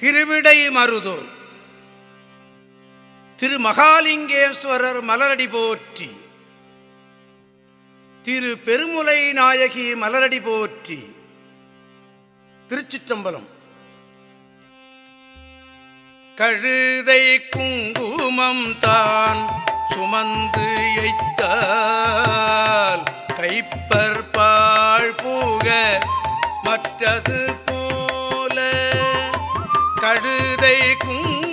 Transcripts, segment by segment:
திருவிடை மருதூர். திரு மகாலிங்கேஸ்வரர் மலரடி போற்றி. திரு பெருமுலை நாயகி மலரடி போற்றி. திருச்சிற்றம்பலம். கழுதை குங்குமம் தான் சுமந்து எய்த்தால் கைப்பர் போக மற்றது கழுதை குங்குமம்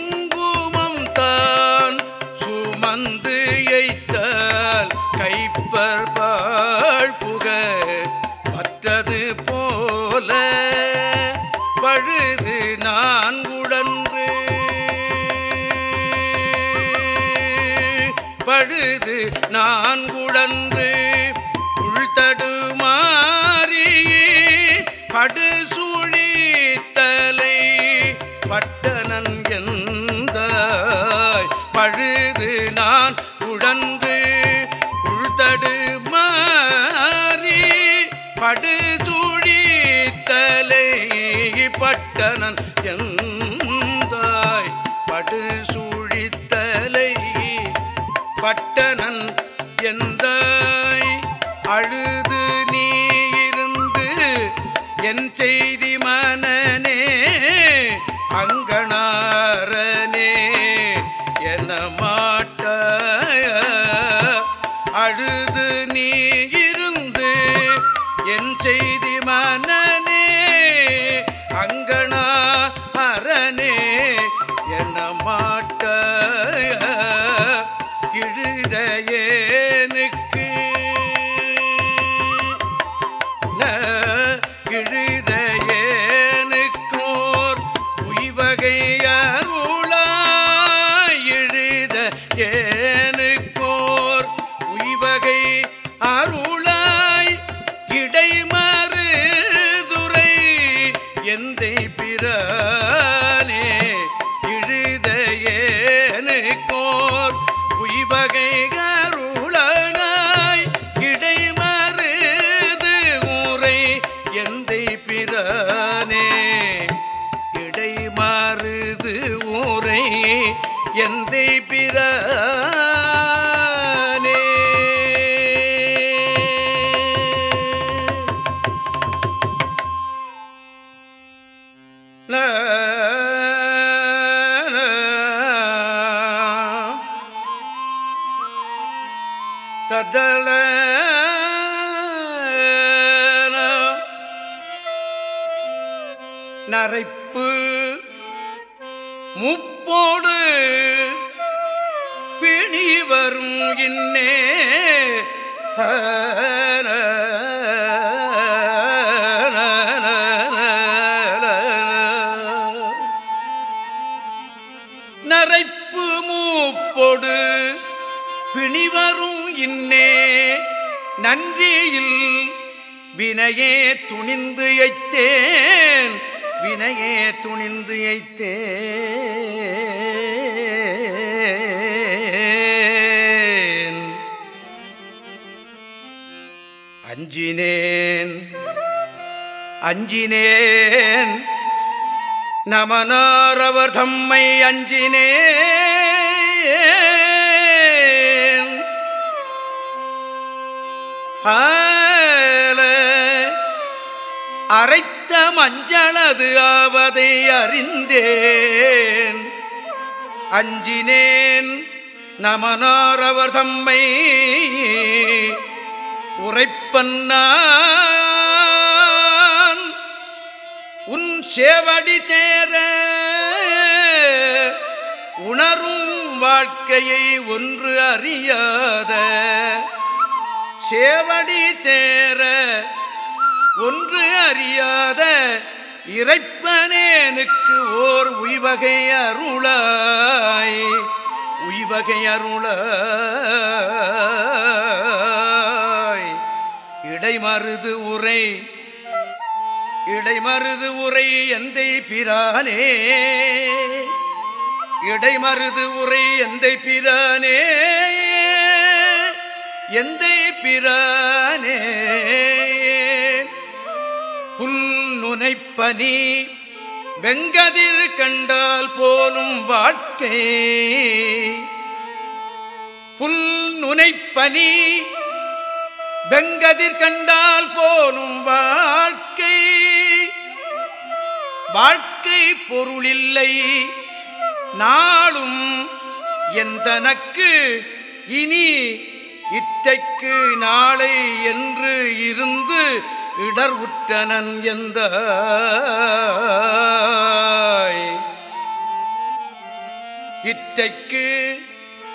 பட்டனன் எந்தாய்? படு சூழித்தலை பட்டனன் எந்தாய்? அழுது நீ இருந்து என் செய்தி மனனே அங்கனாரனே என மாட்ட அழுது நீ ஊரை எந்தை பிற நரைப்பு மூப்பொடு பிணிவரும் இன்னே நன்றியில் வினையே துணிந்து எய்த்தேன் வினையே துணிந்து எய்த்தேன். அஞ்சினேன். நமனாரவர் தம்மை அஞ்சினேன். அரைத்த மஞ்சளது ஆவதை அறிந்தேன். அஞ்சினேன். நமனாரவர் தம்மை உரைப்பன்னா சேவடி சேர உணரும் வாழ்க்கையை ஒன்று அறியாத. சேவடி சேர ஒன்று அறியாத இறைப்பனேனுக்கு ஓர் உய்வகை அருளாய். உய்வகை அருளாய். இடைமருது உரை இடைமருது உரை எந்தை பிரானே? இடைமருது உரை எந்தை பிரானே? எந்தை பிரானே? புல் நுனைப்பனி வெங்கதிர் கண்டால் போலும் வாழ்க்கை. புல் நுனைப்பனி வெங்கதிர் கண்டால் போலும் வாழ்க்கை. வாழ்க்கை பொருளில்லை. நாளும் எந்தனக்கு இனி இட்டைக்கு நாளை என்று இருந்து இடர் உற்றனன் எந்த இட்டைக்கு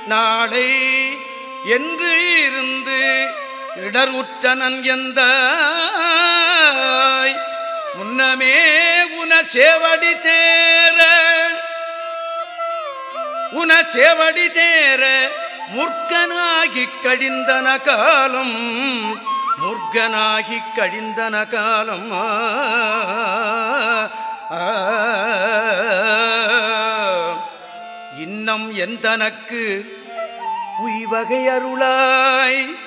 நாளை என்று இருந்து இடர் உற்றனன் எந்த முன்னமே சேவடி தேர. உன சேவடி தேர. முர்கனாகி கழிந்தன காலம். முர்கனாகி கழிந்தன காலம். இன்னம் எந்தனக்கு உய்வகை அருளாய்.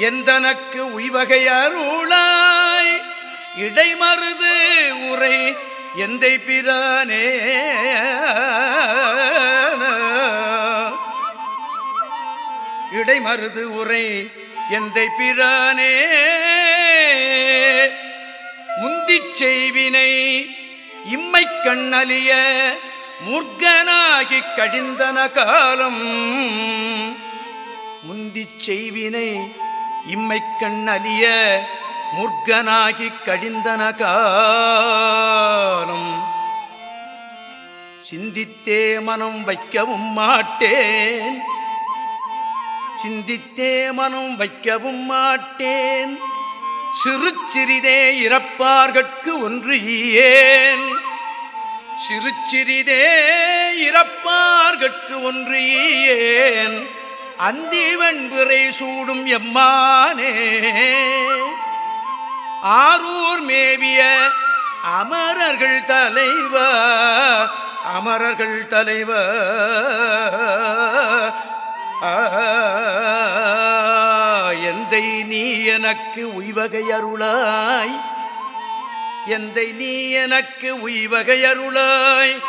எந்தனக்கு உய்வகை அருளாய். இடைமருது உரை எந்தை பிரானே? இடைமருது உரை எந்தை பிரானே? முந்திச் செய்வினை இம்மை கண்ணலிய முர்கனாகி கழிந்தன காலம். முந்திச் செய்வினை இம்மை கண்ணலிய முர்கனாகி கழிந்தன காலம். சிந்தித்தே மனம் வைக்கவும் மாட்டேன். சிந்தித்தே மனம் வைக்கவும் மாட்டேன். சிறு சிறிதே இறப்பார்கட்கு ஒன்று ஏன் சிறு சிறிதே இறப்பார்கட்கு ஒன்று ஏன் அந்திவன் விரை சூடும் எம்மானே. ஆரூர் மேவிய அமரர்கள் தலைவ அமரர்கள் தலைவ. எந்தை நீ எனக்கு உய்வகை அருளாய்? எந்தை நீ எனக்கு உய்வகை அருளாய்?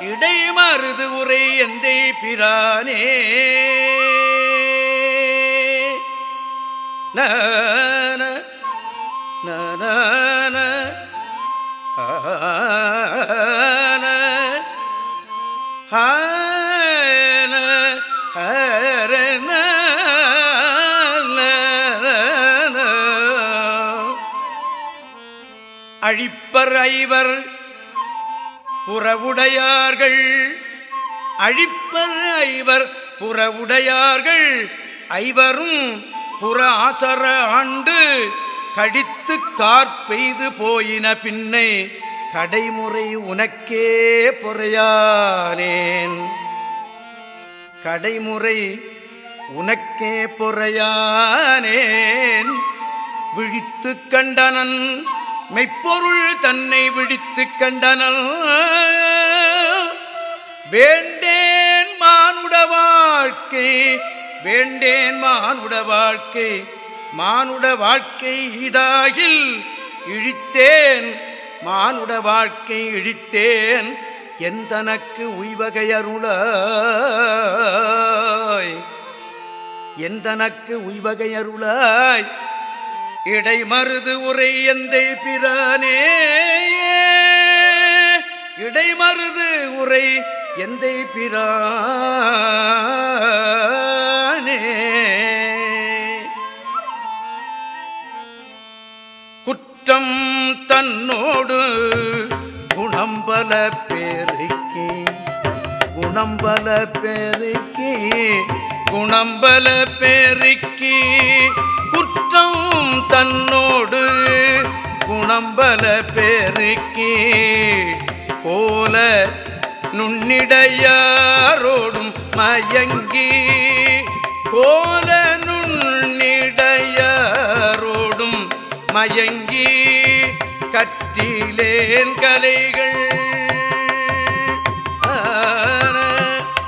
இடைமருது உரை எந்தை பிரானே? நான நான அழிப்பர் ஐவர் புறவுடையார்கள். அழிப்பர் ஐவர் புறவுடையார்கள். ஐவரும் புற ஆசர ஆண்டு கடித்து கார்பெய்து போயின பின்னை கடைமுறை உனக்கே பொறையானேன். கடைமுறை உனக்கே பொறையானேன். விழித்து கண்டனன் மெய்ப்பொருள் தன்னை விழித்து கண்டனன் வேண்டேன் மானுட வாழ்க்கை வேண்டேன் மானுட வாழ்க்கை மானுட வாழ்க்கை இதாகில் இழித்தேன். மானுட வாழ்க்கை இழித்தேன். எந்தனக்கு உய்வகை அருளாய்? எந்தனக்கு உய்வகை அருளாய்? இடைமருது உரை எந்தை பிரானே? இடைமருது உரை எந்தை பிரானே? தன்னோடு குணம்பல பெருக்கி குணம்பல பெருக்கி குணம்பல பெருக்கி குற்றம் தன்னோடு குணம்பல பெருக்கி. போல நுண்ணிடையாரோடும் மயங்கி கோல கற்றிலேன் கலைகள். ஆன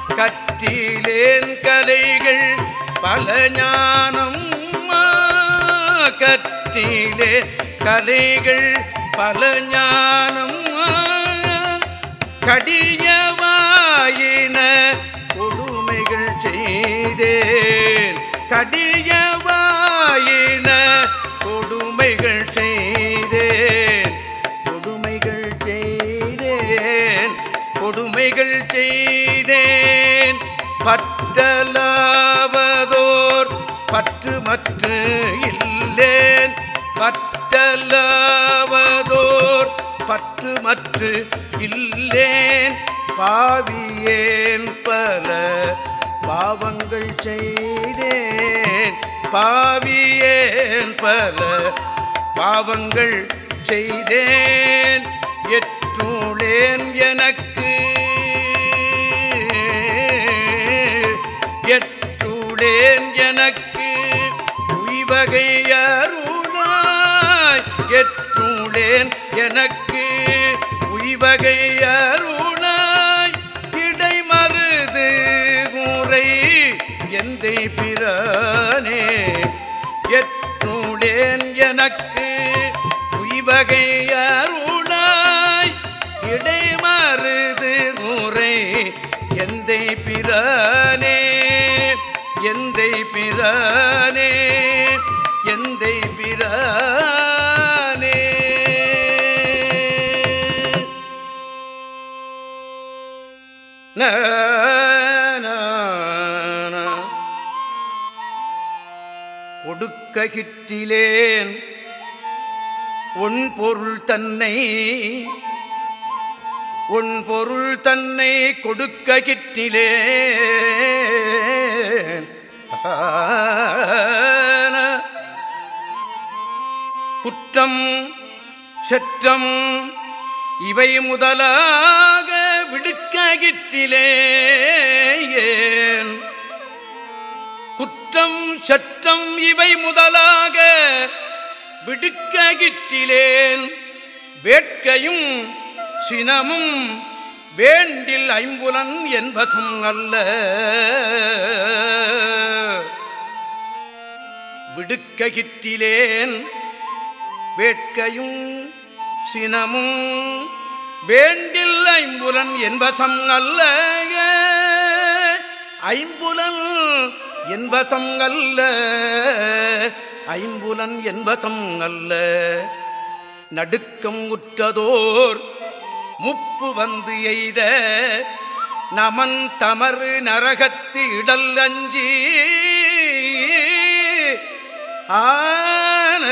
கற்றிலேன் கலைகள். பல ஞானம் கற்றிலே கலைகள். பல ஞானம் கடியவாயின கொடுமைகள் செய்தேன். கடியவா பற்று மற்ற இல்லேன். பற்றலாவதோர் பற்று மற்று இல்லேன். பாவியேன் பல பாவங்கள் செய்தேன். பாவியேன் பல பாவங்கள் செய்தேன். எற்றுளேன் எனக்கு. எற்றுளேன் எனக்கு. உய்வகை அருளாய் எற்றுளேன் எனக்கு உய்வகை அருளாய் இடை மருது முறை எந்தை பிறனே எற்றுளேன் எனக்கு உய்வகை அருளாய் இடை மருது முறை எந்தை பிறனே எந்தை பிறனே ககிற்றிலேன் கிட்டிலேன். உன் பொருள் தன்னை உன் பொருள் தன்னை கொடுக்க கிட்டிலே குற்றம் செற்றம் இவை முதலாக விடுக்க கிட்டிலே ஏன் குற்றம் சற்றம் இவை முதலாக. விடுக்ககிட்டிலேன் வேட்கையும் சினமும் வேண்டில் ஐம்புலன் என்பசம் அல்ல. விடுக்ககிட்டிலேன் வேட்கையும் சினமும் வேண்டில் ஐம்புலன் என்பசம் அல்ல. ஐம்புலன் என்பசம் அல்ல. ஐம்புலன் என்பசம் அல்ல. நடுக்கம் உற்றதோர் முப்பு வந்து எய்த. நமன் தமறு நரகத்து இடல் அஞ்சி. ஆன.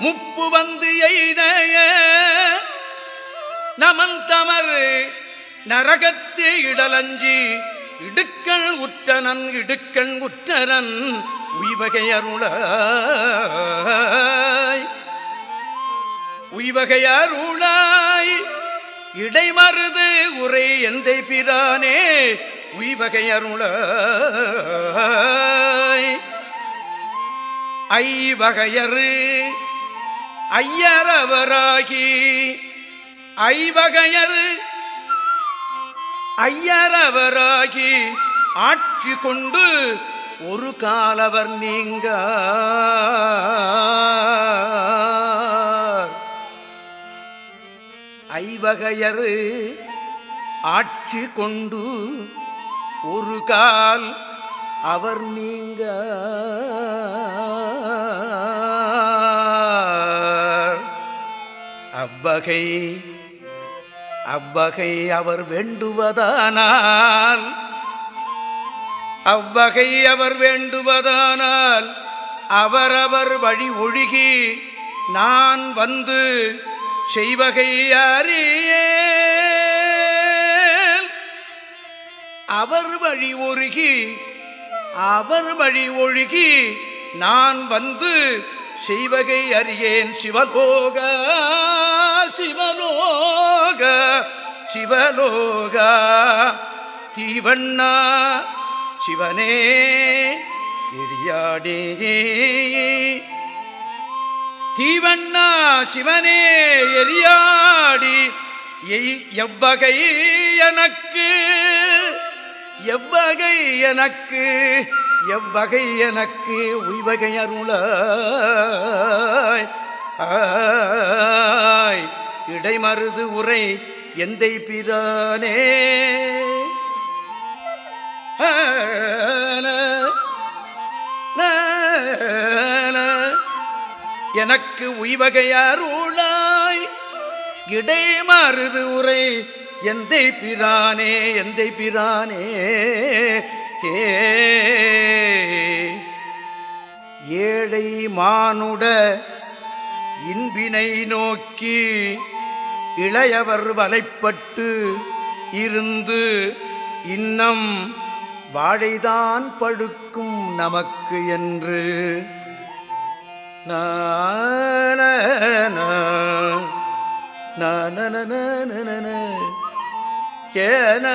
முப்பு வந்து எய்த நமன் தமறு நரகத்து இடலஞ்சி இடுக்கள் உற்றனன் இடுக்கண் உற்றரன் உய்வகை அருள உய்வகை அருளாய் இடைமருது உரை எந்தை பிரானே உய்வகை அருளாய். ஐவகையரு ஐயரவராகி ஐவகையரு ஐயரவராகி ஆட்சி கொண்டு ஒரு காலவர் நீங்க ஐவகையரு ஆட்சி கொண்டு ஒரு கால் அவர் நீங்க அவ்வகை அவ்வகை அவர் வேண்டுவதானால் அவ்வகை அவர் வேண்டுவதானால் அவரவர் வழி ஒழுகி நான் வந்து செய்வகை அறியேன். அவர் வழி ஒழுகி அவர் வழி ஒழுகி நான் வந்து செய்வகை அறியேன். சிவலோக சிவலோக. சிவலோக தீவண்ணா சிவனே எரியாடே. தீவண்ணா சிவனே எரியாடி எவ்வகை எனக்கு எவ்வகை எனக்கு எவ்வகை எனக்கு உய்வகை அருளாய். ஆய். இடைமருது உரை எந்தை பிரானே? ஆன, நான. எனக்கு உய்வகையாருளாய் இடைமருது உரை எந்தை பிரானே எந்தை பிரானே? ஏழை மானுட இன்பினை நோக்கி இளையவர் வலைப்பட்டு இருந்து இன்னம் வாழைதான் படுக்கும் நமக்கு என்று. நான ஏன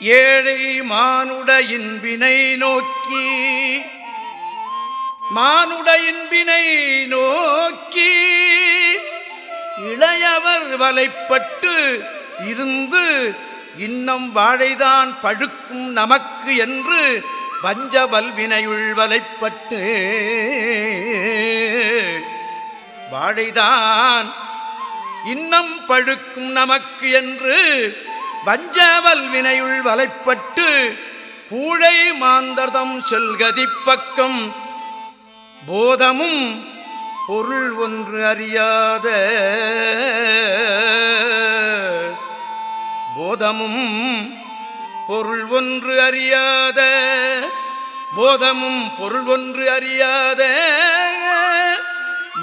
ஏழை மானுட இன்பினை நோக்கி மானுட இன்பினை நோக்கி இளையவர் வலைப்பட்டு இருந்து இன்னம் வாழைதான் பழுக்கும் நமக்கு என்று பஞ்சவல்வினையுள் வலைப்பட்டு வாழைதான் இன்னம் பழுக்கும் நமக்கு என்று வஞ்சவல் வினையுள் வலைப்பட்டு கூழை மாந்தர்தம் செல்கதி பக்கம் போதமும் பொருள் ஒன்று அறியாத போதமும் பொருள் ஒன்று அறியாத போதமும் பொருள் ஒன்று அறியாத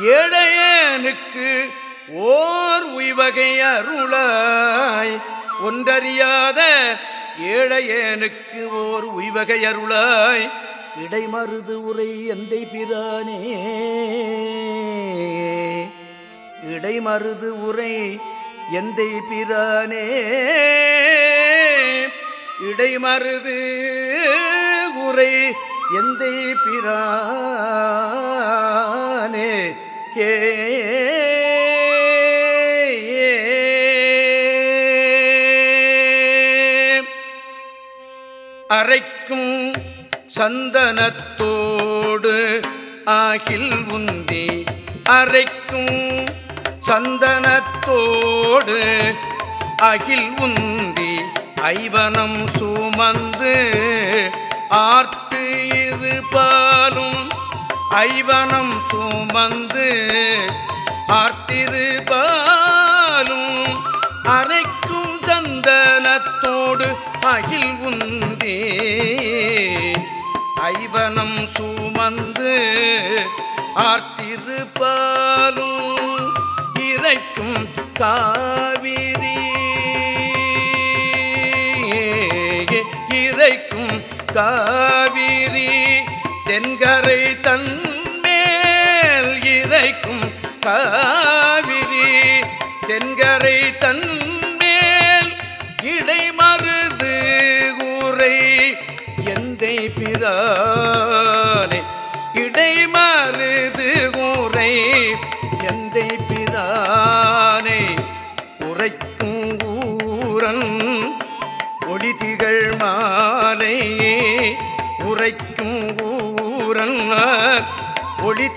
ஏழையனுக்கு ஓர் உய்வகை அருளாய். ஒன்றறியாத ஏழையனுக்கு ஓர் உய்வகை அருளாய். இடைமருது உரை எந்தை பிரானே? இடைமருது உரை எந்தை பிரானே? இடைமருது உரை எந்தை பிரானே? ஏ அரைக்கும் சந்தனத்தோடு ஆகில் உந்தி அரைக்கும் சந்தனத்தோடு அகில் உந்தி ஐவனம் சுமந்து ஆர்த்து இது பாலும் ஐவனம் சுமந்து ஆர்த்திரு பாலும் அரைக்கும் சந்தனத்தோடு அகில் உந்தே ஐவனம் சுமந்து ஆர்த்திருப்பாலும் இறைக்கும் காவிரி. இறைக்கும் காவிரி தென்கரை தன்மேல் இறைக்கும் கா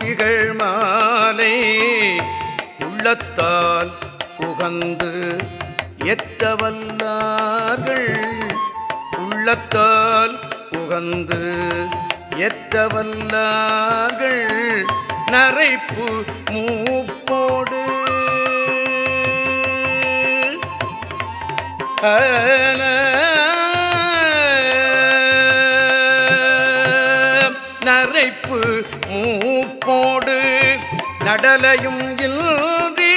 திகழ் மாலை உள்ளத்தால் புகந்து எத்தவல்லார்கள்? உள்ளத்தால் புகந்து எத்தவல்லார்கள்? நரைப்பு மூப்போடு நரைப்பு கடலையும் இல்தி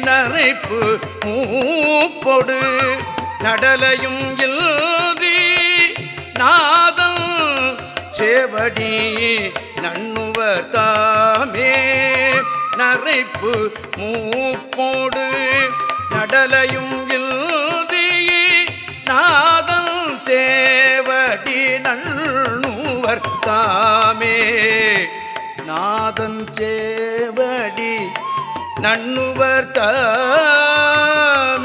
நரைப்பு மூப்பொடு. நடலையும் இல்தி நாதம் சேவடி நண்ணுவர் தாமே. நரைப்பு மூப்போடு. நடலையும் இல்தி நாதம் சேவடி நண்ணுவர் தாமே. நாதன் சேவடி நண்ணுவர் தாமே